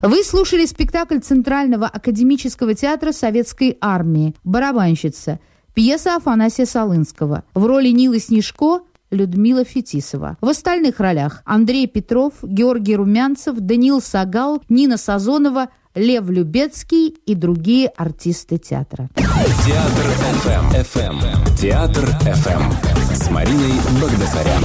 Вы слушали спектакль Центрального академического театра Советской армии «Барабанщица», пьеса Афанасия Салынского. В роли Нилы Снежко Людмила Фетисова. В остальных ролях Андрей Петров, Георгий Румянцев, Даниил Сагал, Нина Сазонова, Лев Любецкий и другие артисты театра. Театр ФМ. Эм. ФМ. Эм. Театр ФМ. Эм. С Мариной Багдасарян.